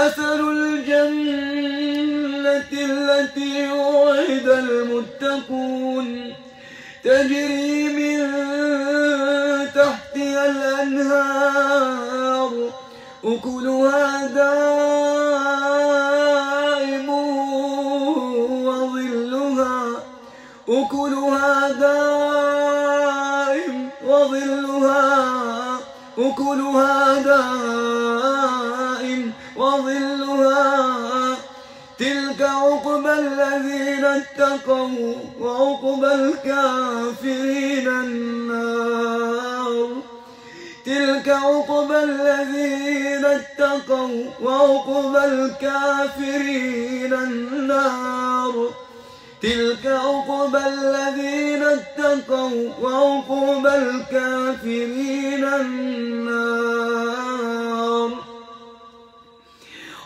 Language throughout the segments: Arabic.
مثل الجنة التي وعد المتقون. تجري من تحتها الأنهار أكلها دائم وظلها أكلها دائم وظلها أكلها دائم الذين اتقوا وعقبى الكافرين النار. تلك عقبى الذين اتقوا وعقبى الكافرين النار. تلك عقبى الذين اتقوا وعقبى الكافرين النار.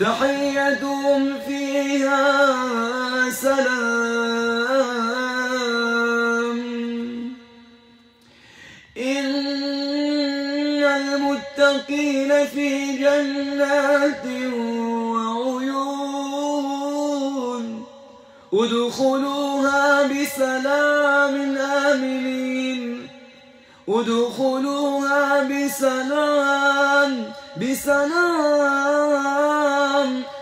تحيتهم فيها سلام. إن المتقين في جنات وعيون. ادخلوها بسلام آمنين. ادخلوها بسلام بسلام.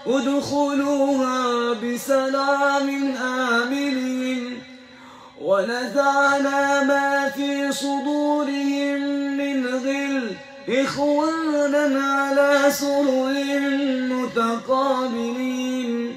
ادخلوها بسلام آمنين. ونزعنا ما في صدورهم من غل. إخوانا على سرر متقابلين.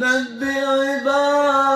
نبئ عبادي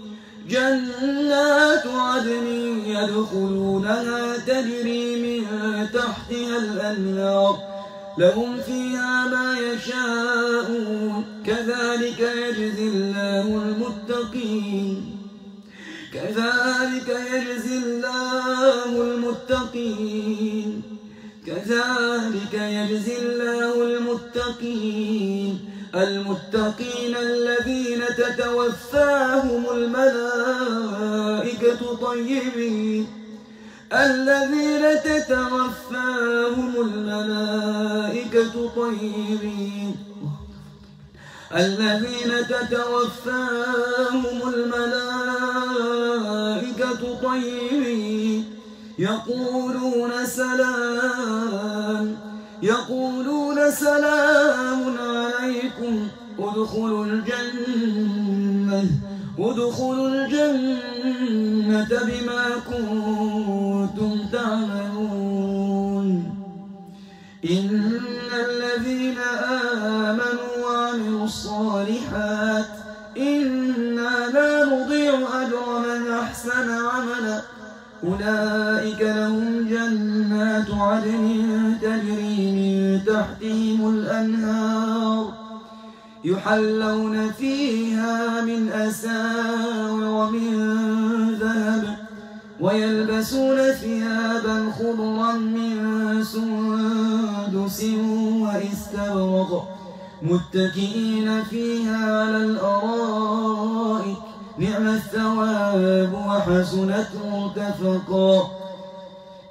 جنات عدن يدخلونها تجري من تحتها الأنهار. لهم فيها ما يشاءون. كذلك يجزي الله المتقين. كذلك يجزي الله المتقين. كذلك يجزي الله المتقين. المتقين الذين تتوفاهم الملائكة طيبين. الذين تتوفاهم الملائكة طيبين. الذين تتوفاهم الملائكة طيبين. يقولون سلام. يقولون سلام عليكم. ادخلوا الجنة. ادخلوا الجنة بما كنتم تعملون. إن الذين آمنوا وعملوا الصالحات إنا لا نضيع أجر من أحسن عملا. أولئك لهم جنات عدن تجري من تحتهم الأنهار يحلون فيها من أساور من ذهب ويلبسون ثيابا خضرا من سندس وإستبرق متكئين فيها على الأرائك. نعم الثواب وحسنت مرتفقا.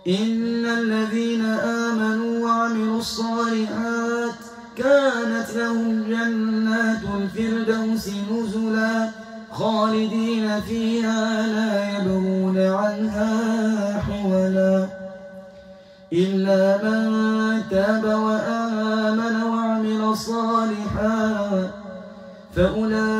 إن الذين آمنوا وعملوا الصالحات كانت لهم جنات الفردوس نزلا خالدين فيها لا يبغون عنها حولا إلا من تاب وآمن وعمل صالحا فأولئك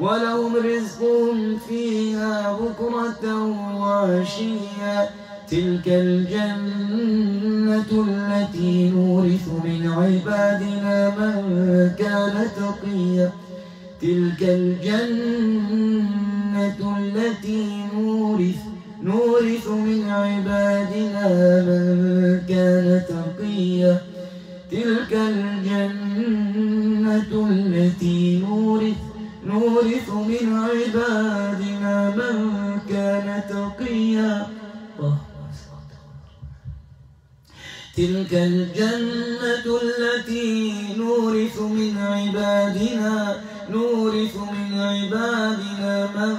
ولهم رزقهم فيها بكرة وعشيا تلك الجنة التي نورث من عبادنا من كان تقيا. تلك الجنة التي نورث نورث من عبادنا من كان تقيا. تلك الجنة من عبادنا من كان تقيا. تلك الجنة التي نورث من عبادنا نورث من عبادنا من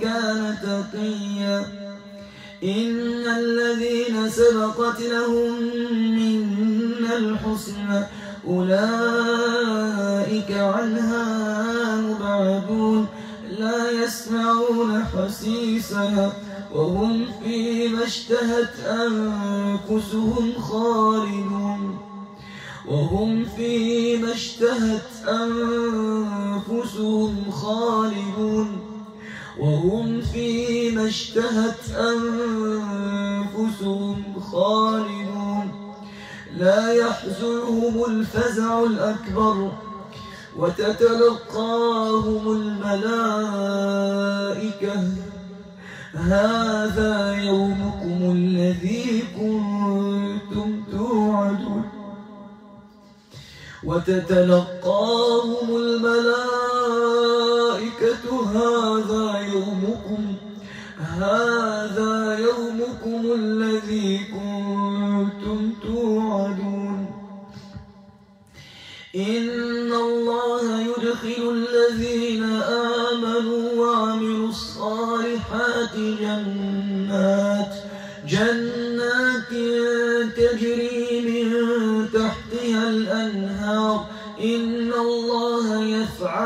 كان تقيا. إن الذين سبقت لهم منا الحسنى أولئك عنها مبعدون. لا يسمعون حسيسها وهم فيما اشتهت أنفسهم خالدون. وهم فيما اشتهت أنفسهم خالدون. وهم فيما اشتهت أنفسهم خالدون. لا يحزنهم الفزع الأكبر. وتتلقاهم الملائكة. هذا يومكم الذي كنتم توعدون. وتتلقاهم الملائكة. هذا يومكم هذا يومكم الذي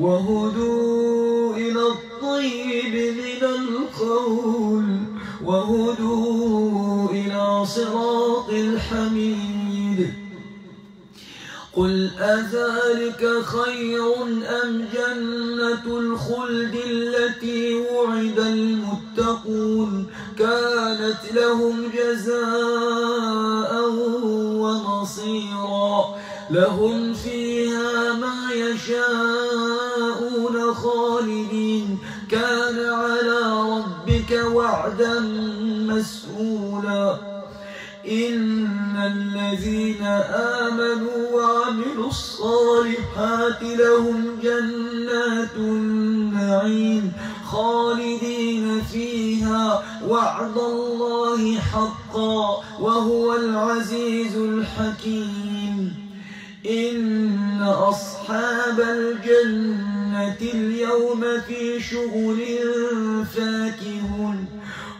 وهدوا إلى الطيب من القول وهدوا إلى صراط الحميد. قل أذلك خير أم جنة الخلد التي وعد المتقون؟ كانت لهم جزاء ومصيرا لهم فيها ما يشاءون. وعدا مسؤولا. إن الذين آمنوا وعملوا الصالحات لهم جنات النعيم خالدين فيها. وعد الله حقا وهو العزيز الحكيم. إن أصحاب الجنة اليوم في شغل فاكهون.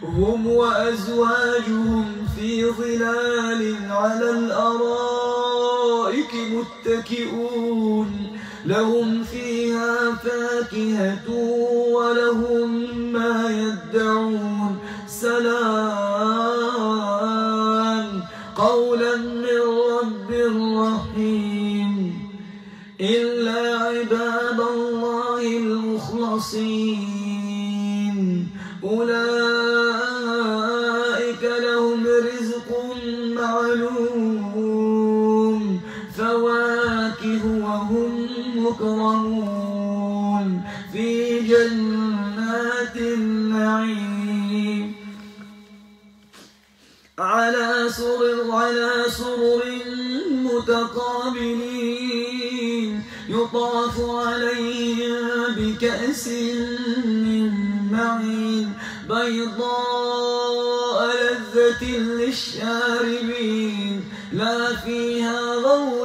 هم وأزواجهم في ظلال على الأرائك متكئون لهم فيها فاكهة ولهم ما يدعون سلام قولا من رب رحيم إلا عباد الله المخلصين أولئك على سرر على سرر متقابلين. يطاف عليهم بكأس من معين. بيضاء لذة للشاربين. لا فيها غول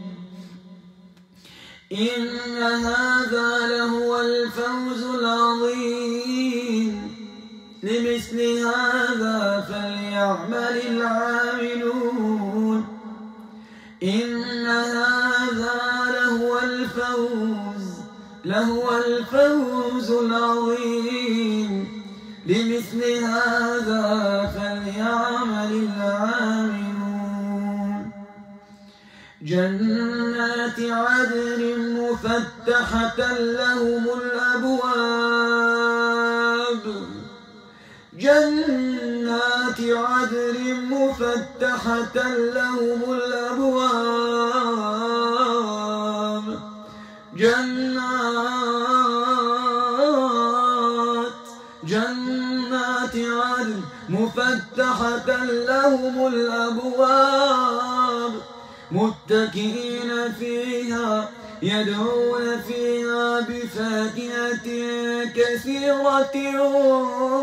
إن هذا لهو الفوز العظيم. لمثل هذا فليعمل العاملون. إن هذا لهو الفوز لهو الفوز العظيم. لمثل هذا فليعمل العاملون. جنات عدن مفتحة لهم الأبواب. جنات عدن مفتحة لهم الأبواب. جنات جنات عدن مفتحة لهم الأبواب. متكئين فيها يدعون فيها بفاكهة كثيرة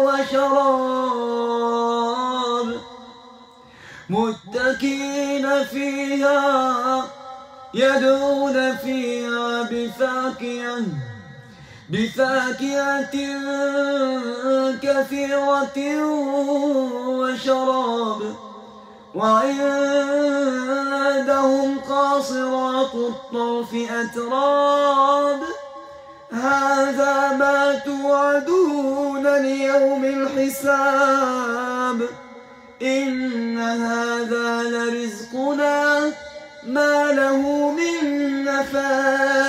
وشراب. متكئين فيها يدعون فيها بفاكهة بفاكهة كثيرة وشراب. وعندهم قاصرات الطرف أتراب. هذا ما توعدون ليوم الحساب. إن هذا لرزقنا. ما له من نفاد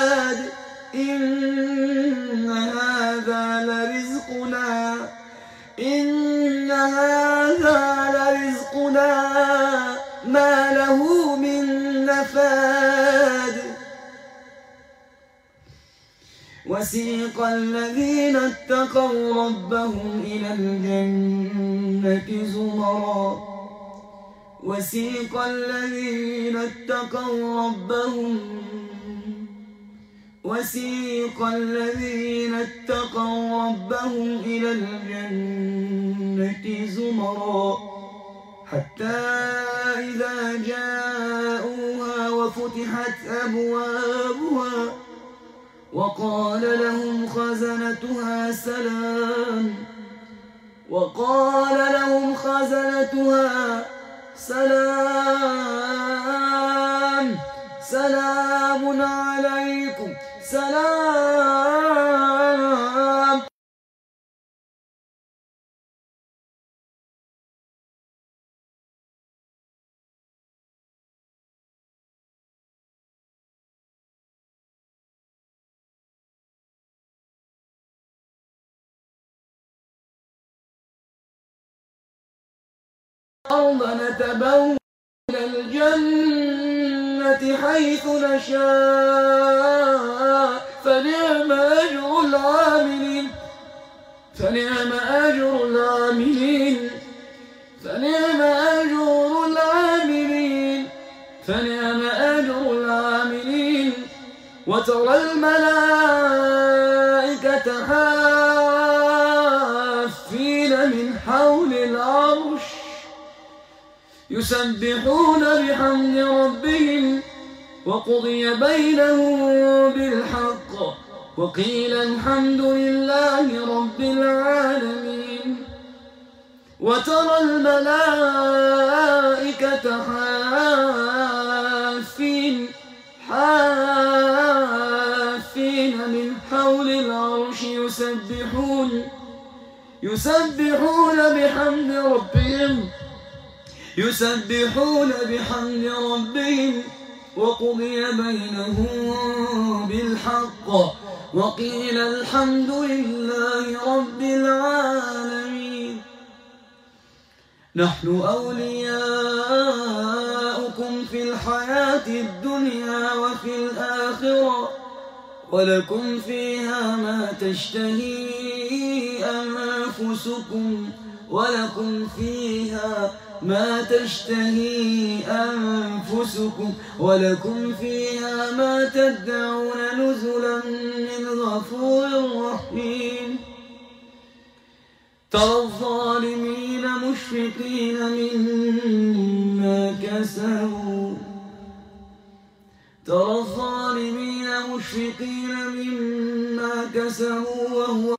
وسيق الذين اتقوا ربهم إلى الجنة زمرا. وسيق الذين اتقوا ربهم وسيق الذين اتقوا ربهم إلى الجنة زمرا. حتى إذا جاءوها وفتحت أبوابها وقال لهم خزنتها سلام. وقال لهم خزنتها سلام. سلام عليكم. سلام. الأرض نتبوأ من الجنة حيث نشاء. فنعم أجر العاملين. فنعم أجر العاملين. فنعم أجر العاملين. فنعم أجر العاملين. وترى الملائكة حافين يسبحون بحمد ربهم وقضي بينهم بالحق وقيل الحمد لله رب العالمين وترى الملائكة حافين حافين من حول العرش يسبحون يسبحون بحمد ربهم يسبحون بحمد ربهم وقضي بينهم بالحق وقيل الحمد لله رب العالمين. نحن أولياؤكم في الحياة الدنيا وفي الآخرة ولكم فيها ما تشتهي أنفسكم ولكم فيها ما تشتهي أنفسكم ولكم فيها ما تدعون نزلا من غفور رحيم. ترى الظالمين مشفقين مما كسبوا. ترى الظالمين مشفقين مما كسبوا وهو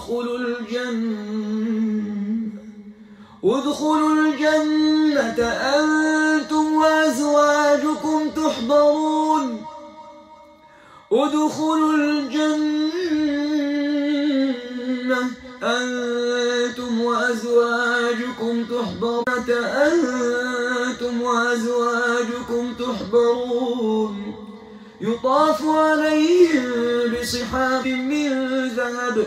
ادخلوا الجنة ادخلوا الجنة أنتم وأزواجكم تحبرون. ادخلوا الجنة أنتم وأزواجكم تحبرون. أنتم وأزواجكم تحبرون. يطاف عليهم بصحاب من ذهب.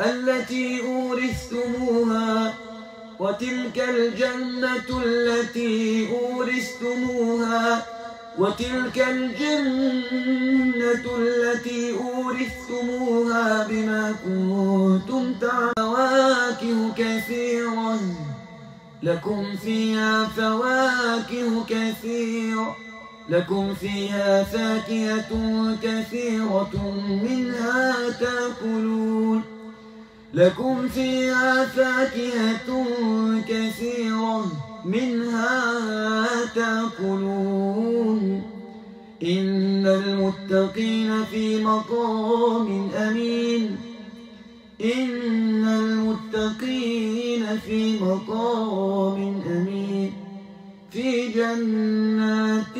التي أورثتموها وتلك الجنة التي أورثتموها وتلك الجنة التي أورثتموها بما كنتم تعملون فواكه كثيرا. لكم فيها فواكه كثيرة لكم فيها فاكهة كثيرة منها تأكلون. لكم فيها فاكهة كثيرة منها تأكلون. إن المتقين في مقام أمين. إن المتقين في مقام أمين. في جنات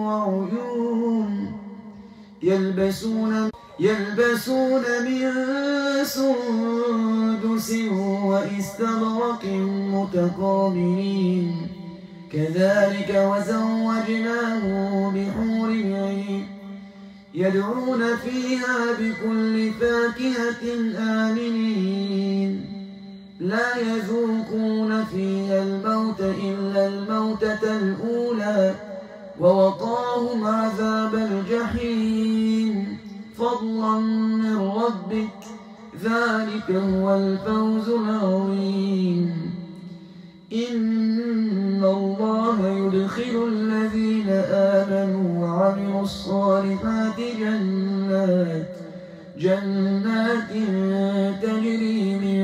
وعيون يلبسون يلبسون من سندس وإستبرق متقابلين كذلك وزوجناه بحور عين يدعون فيها بكل فاكهة آمنين. لا يذوقون فيها الموت إلا الموتة الأولى. ووقاهم عذاب الجحيم. فضلا من ربك ذلك هو الفوز العظيم. إن الله يدخل الذين آمنوا وعملوا الصالحات جنات جنات تجري من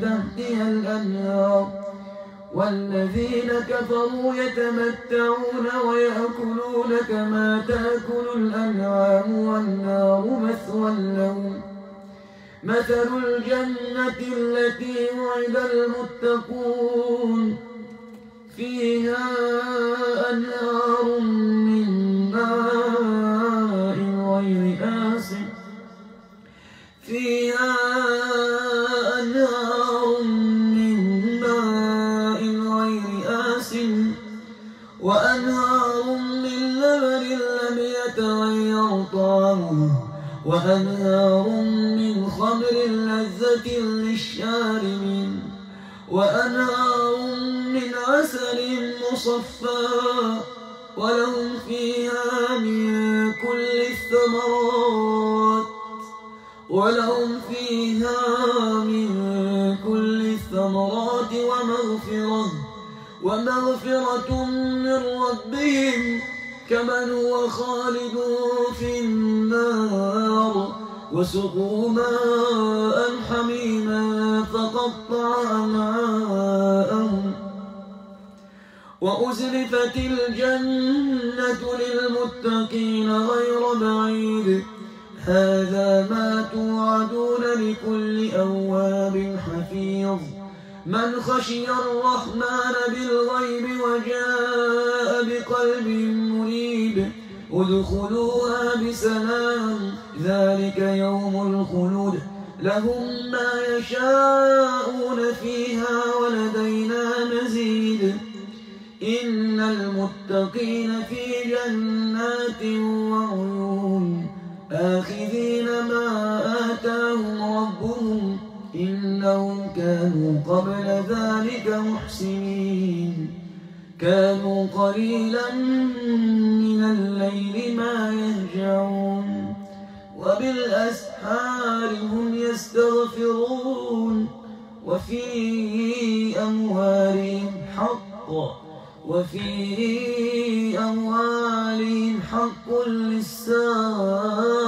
تحتها الأنهار. والذين كفروا يتمتعون ويأكلون كما تأكل الأنعام والنار مثوى لهم. مثل الجنة التي وعد المتقون. فيها أنهار وأنهار من خمر لذة للشاربين وأنهار من عسل مصفى ولهم فيها من كل الثمرات ولهم فيها من كل الثمرات ومغفرة ومغفرة من ربهم كمن هو خالد في النار وسقوا ماء حميما فقطع أمعاءهم وأزلفت الجنة للمتقين غير بعيد هذا ما توعدون لكل أواب حفيظ من خشي الرحمن بالغيب وجاء بقلب ادخلوها بسلام ذلك يوم الخلود. لهم ما يشاءون فيها ولدينا مزيد. إن المتقين في جنات وعيون. آخذين ما آتاهم ربهم إنهم كانوا قبل ذلك محسنين. كانوا قليلا من الليل ما يهجعون وبالأسحار هم يستغفرون وفي أموالهم حق وفي أموالهم حق للسائل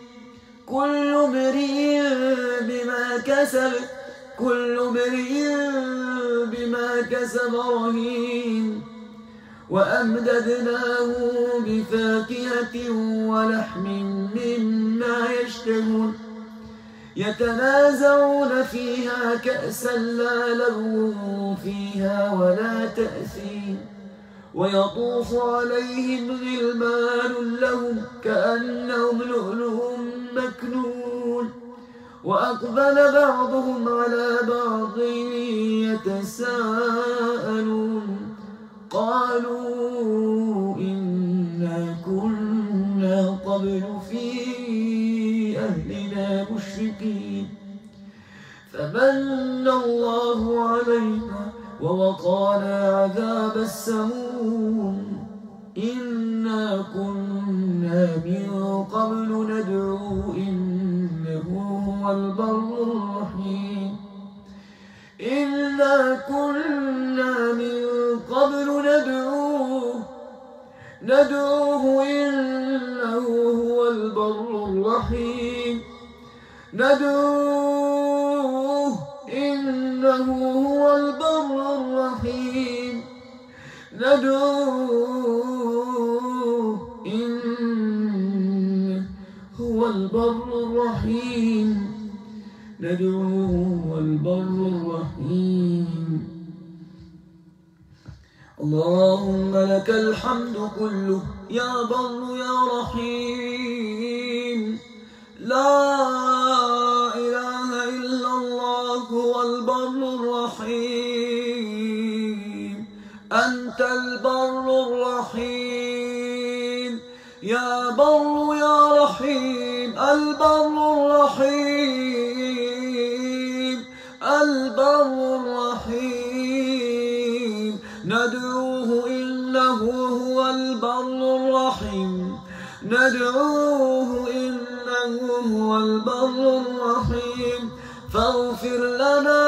كل امرئ بما كسب كل امرئ بما كسب رهين. وأمددناه بفاكهة ولحم مما يشتهون. يتنازعون فيها كأسا لا لغو فيها ولا تأثيم. ويطوف عليهم غلمان لهم كأنهم لؤلؤ مكنون. وأقبل بعضهم على بعض يتساءلون. قالوا إنا كنا قبل في أهلنا مشركين. فمن الله علينا ووقانا عذاب السموم. ندعوه إنه هو البر الرحيم. فاغفر لنا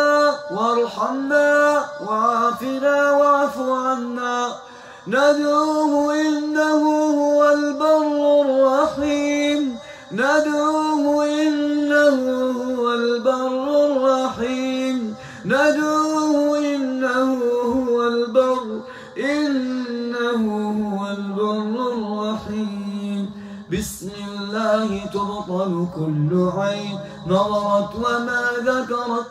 وارحمنا وعافنا واعف عنا. ندعوه إنه هو البر الرحيم. تبطل كل عين نظرت وما ذكرت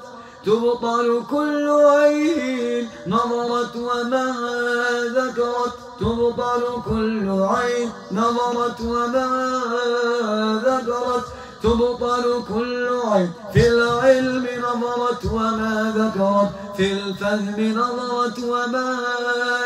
تبطل كل عين نظرت وما ذكرت تبطل كل عين نظرت وما ذكرت تبطل كل عين في العلم نظرت وما ذكرت في الفهم نظرت وما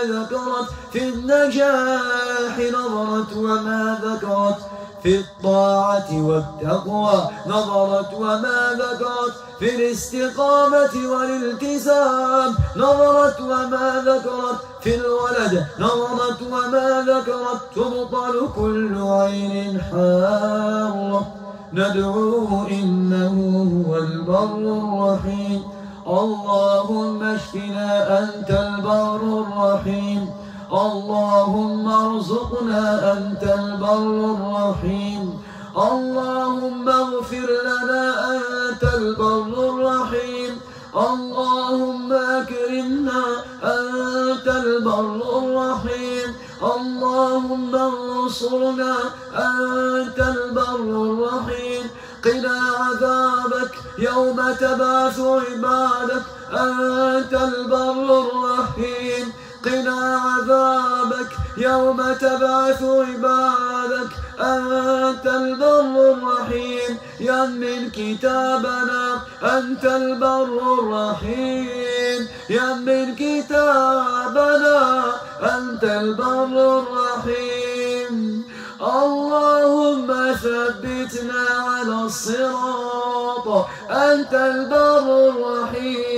ذكرت في النجاح نظرت وما ذكرت. في الطاعة والتقوى نظرت وما ذكرت في الاستقامة والالتزام. نظرت وما ذكرت في الولد نظرت وما ذكرت تبطل كل عين حارة. ندعوه إنه هو البر الرحيم. اللهم اشفنا أنت البر الرحيم. اللهم ارزقنا أنت البر الرحيم. اللهم اغفر لنا أنت البر الرحيم. اللهم أكرمنا أنت البر الرحيم. اللهم انصرنا أنت البر الرحيم. قنا عذابك يوم تبعث عبادك أنت البر الرحيم. قنا عذابك يوم تبعث عبادك. أنت البر الرحيم. يمن كتابنا. أنت البر الرحيم. يمن كتابنا. أنت البر الرحيم. اللهم ثبتنا على الصراط. أنت البر الرحيم.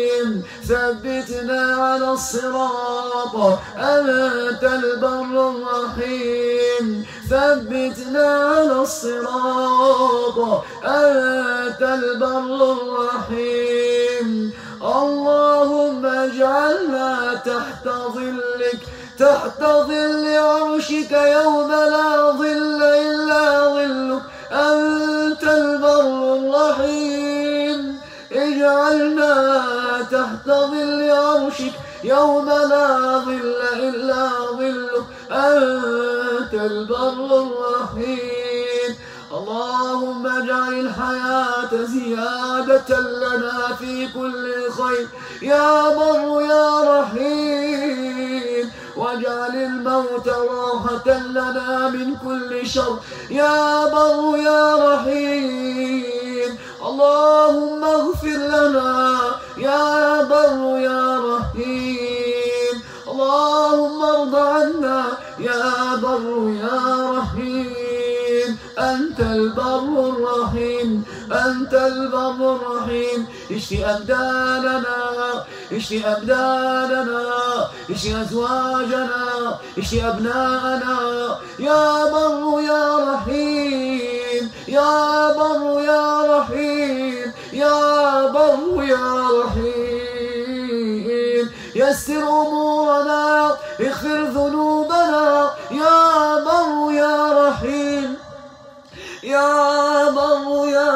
ثبتنا على الصراط. أنت البر الرحيم. ثبتنا على الصراط. أنت البر الرحيم. اللهم اجعلنا تحت ظلك. تحت ظل عرشك يوم لا ظل إلا ظلك. أنت البر الرحيم. اجعلنا تحت ظل عرشك يوم لا ظل إلا ظلك أنت البر الرحيم. الله اللهم اجعل الحياة زيادة لنا في كل خير. يا بر يا رحيم. واجعل الموت راحة لنا من كل شر. يا بر يا رحيم. اللهم اغفر لنا يا بر يا رحيم. اللهم ارض عنا يا بر يا رحيم. أنت البر الرحيم أنت البر الرحيم. اشفي أبداننا اشفي أبداننا اشفي أزواجنا اشفي أبناءنا. يا بر يا رحيم يا بر يا رحيم. يا بر يا رحيم. يسر أمورنا اغفر ذنوبنا. يا بر يا رحيم. يا بر يا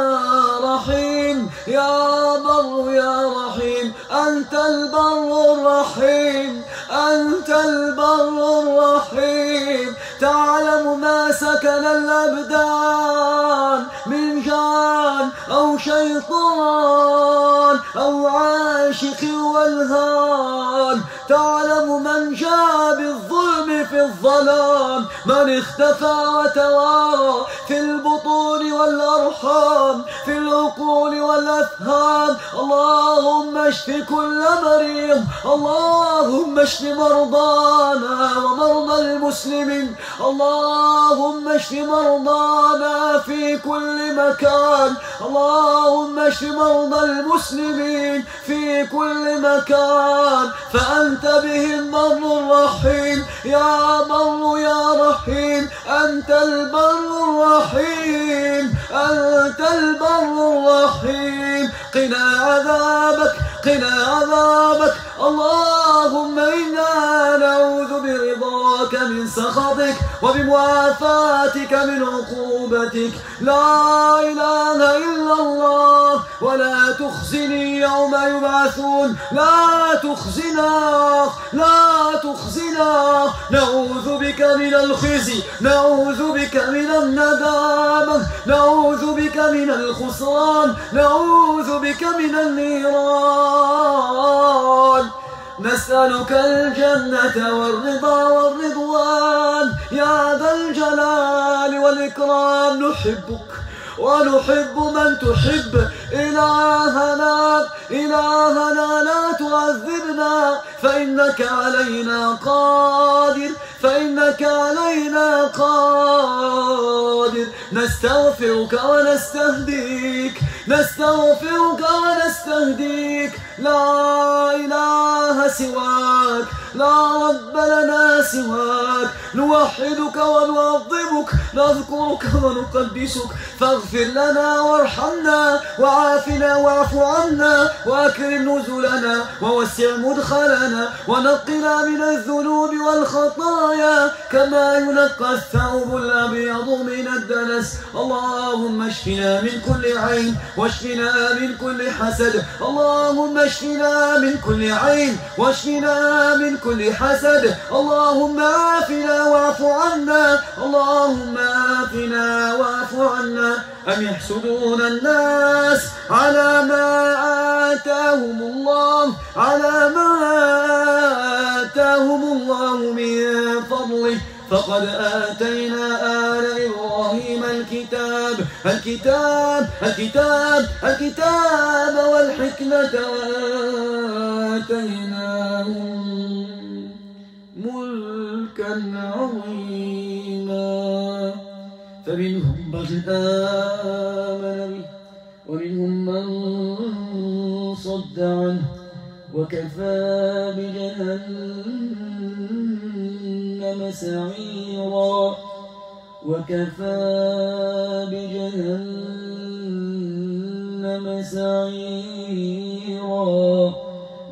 رحيم. يا بر يا رحيم. أنت البر الرحيم. أنت البر الرحيم. تعلم ما سكن الأبدان من جان أو شيطان أو عاشق والهان. تعلم من جاء بالظلم في الظلام من اختفى وتوارى في البطون والأرحام في العقول والأفهام. اللهم اشف كل مريض اللهم اشف مرضانا ومرضى المسلمين. اللهم اشف مرضانا في كل مكان. اللهم اشف مرضى المسلمين في كل مكان. فأنت بهم بر الرحيم. يا بر يا رحيم أنت البر الرحيم أنت البر الرحيم. قنا عذابك قنا عذابك. اللهم إنا نعوذ برضاك من سخطك وبمعافاتك من عقوبتك. لا إله إلا الله ولا تخزني يوم يبعثون. لا تخزنا لا تخزنا نعوذ بك من الخزي نعوذ بك من الندامة نعوذ بك من الخسران نعوذ بك من النيران. نسألك الجنة والرضا والرضوان. يا ذا الجلال والإكرام نحبك ونحب من تحب. إلهنا إلهنا لا تعذبنا فإنك علينا قادر فإنك علينا قادر. نستغفرك ونستهديك. نستغفرك ونستهديك. لا إله سواك. لا رب لنا سواك. نوحدك ونعظمك. نذكرك ونقدسك. فاغفر لنا وارحمنا وعافنا واعف عنا وأكرم نزلنا ووسع مدخلنا ونقنا من الذنوب والخطايا كما ينقى الثوب الأبيض من الدنس. اللهم اشفنا من كل عين واشفنا من كل حسد. اللهم اشفنا من كل عين. واشفنا من كل حسد. اللهم عافنا واعف عنا. اللهم عافنا واعف عنا. أم يحسدون الناس على ما آتاهم الله؟ على ما آتاهم الله من فضله. فقد آتينا آل الكتاب الكتاب الكتاب والحكمة وآتيناهم ملكا عظيما. فمنهم من آمن به ومنهم من صد عنه وكفى بجهنم سعيرا. وكفى بجهنم سعيرا.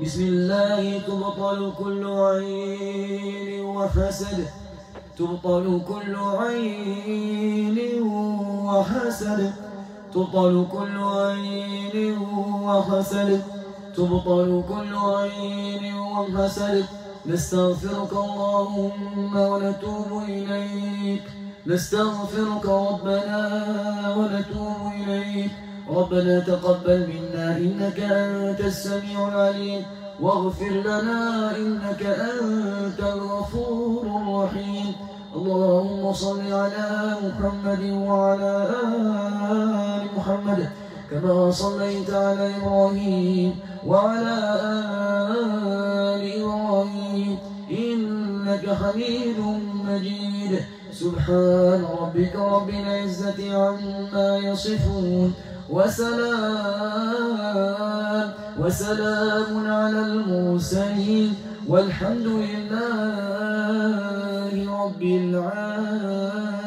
بسم الله تبطل كل عين وحسد. تبطل كل عين وحسد. تبطل كل عين وحسد. تبطل كل عين وحسد. نستغفرك اللهم ونتوب إليك. نستغفرك ربنا ونتوب إليك. ربنا تقبل منا إنك أنت السميع العليم. واغفر لنا إنك أنت الغفور الرحيم. اللهم صل على محمد وعلى آل محمد كما صليت على إبراهيم وعلى آل إبراهيم. إنك حميد مجيد. سبحان ربك رب العزة عما يصفون وسلام وسلام على المرسلين والحمد لله رب العالمين.